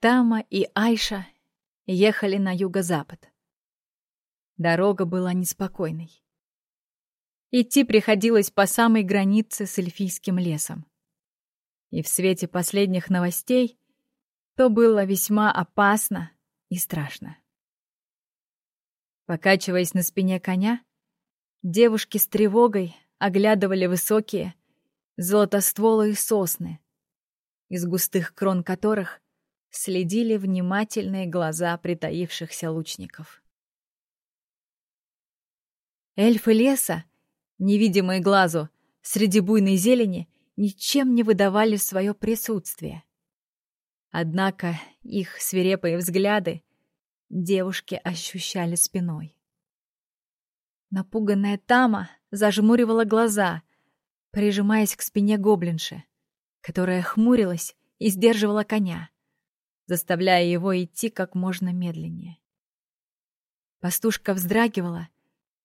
Тама и Айша ехали на юго-запад. Дорога была неспокойной. Идти приходилось по самой границе с эльфийским лесом. И в свете последних новостей то было весьма опасно и страшно. Покачиваясь на спине коня, девушки с тревогой оглядывали высокие, золотостволые сосны, из густых крон которых следили внимательные глаза притаившихся лучников. Эльфы леса, невидимые глазу, среди буйной зелени, ничем не выдавали свое присутствие. Однако их свирепые взгляды девушки ощущали спиной. Напуганная Тама зажмуривала глаза, прижимаясь к спине гоблинши, которая хмурилась и сдерживала коня, заставляя его идти как можно медленнее. Пастушка вздрагивала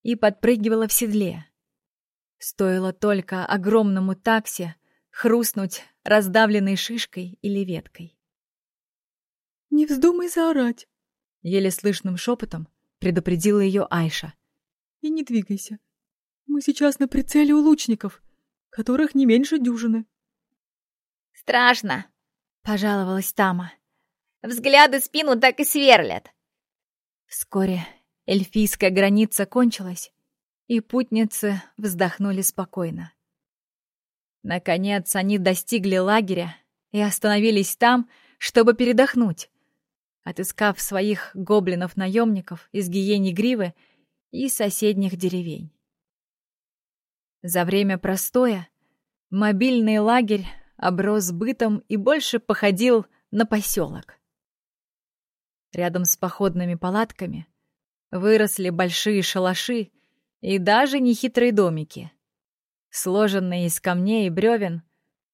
и подпрыгивала в седле. Стоило только огромному таксе хрустнуть раздавленной шишкой или веткой. «Не вздумай заорать!» Еле слышным шепотом предупредила ее Айша. «И не двигайся. Мы сейчас на прицеле у лучников, которых не меньше дюжины». «Страшно!» — пожаловалась Тама. «Взгляды спину так и сверлят!» Вскоре эльфийская граница кончилась, и путницы вздохнули спокойно. Наконец они достигли лагеря и остановились там, чтобы передохнуть отыскав своих гоблинов-наемников из гиени Гривы и соседних деревень. За время простоя мобильный лагерь оброс бытом и больше походил на поселок. Рядом с походными палатками выросли большие шалаши и даже нехитрые домики, сложенные из камней и бревен,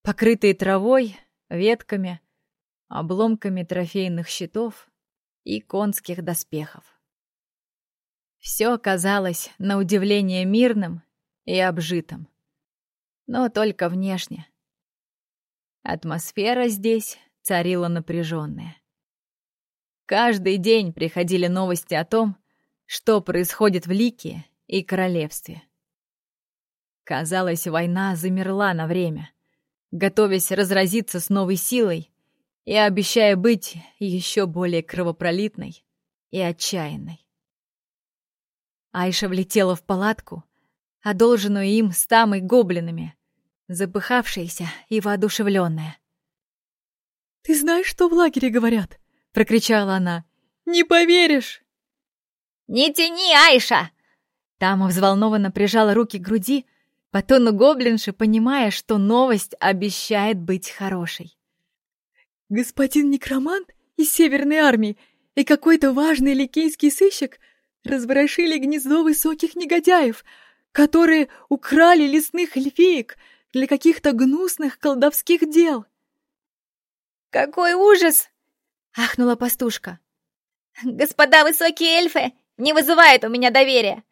покрытые травой, ветками, обломками трофейных щитов и конских доспехов. Все казалось на удивление мирным и обжитым, но только внешне. Атмосфера здесь царила напряженная. Каждый день приходили новости о том, что происходит в Лике и Королевстве. Казалось, война замерла на время, готовясь разразиться с новой силой и обещая быть еще более кровопролитной и отчаянной. Айша влетела в палатку, одолженную им с Тамой гоблинами, запыхавшаяся и воодушевленная. «Ты знаешь, что в лагере говорят?» — прокричала она. «Не поверишь!» «Не тяни, Айша!» Тама взволнованно прижала руки к груди, по тону гоблинши, понимая, что новость обещает быть хорошей господин некромант из Северной армии и какой-то важный ликейский сыщик разворошили гнездо высоких негодяев, которые украли лесных эльфиек для каких-то гнусных колдовских дел. «Какой ужас!» — ахнула пастушка. «Господа высокие эльфы не вызывают у меня доверия,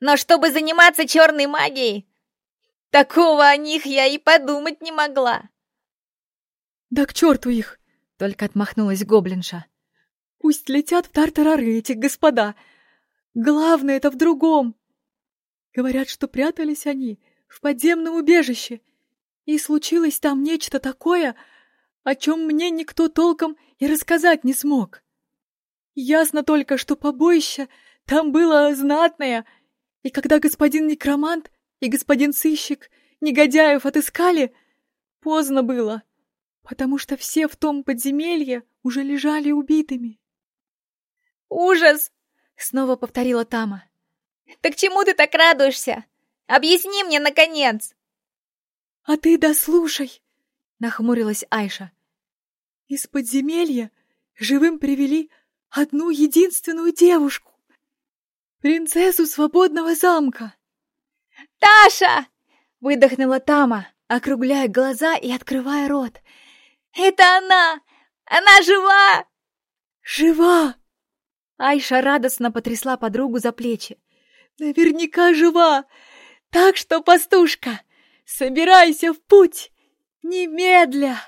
но чтобы заниматься черной магией, такого о них я и подумать не могла». «Да к черту их!» Только отмахнулась гоблинша. Пусть летят в тартарары эти господа. Главное это в другом. Говорят, что прятались они в подземном убежище. И случилось там нечто такое, о чем мне никто толком и рассказать не смог. Ясно только, что побоище там было знатное, и когда господин некромант и господин сыщик негодяев отыскали, поздно было потому что все в том подземелье уже лежали убитыми. «Ужас!» — снова повторила Тама. «Так чему ты так радуешься? Объясни мне, наконец!» «А ты дослушай!» — нахмурилась Айша. «Из подземелья живым привели одну единственную девушку, принцессу свободного замка!» «Таша!» — выдохнула Тама, округляя глаза и открывая рот — «Это она! Она жива!» «Жива!» Айша радостно потрясла подругу за плечи. «Наверняка жива! Так что, пастушка, собирайся в путь! Немедля!»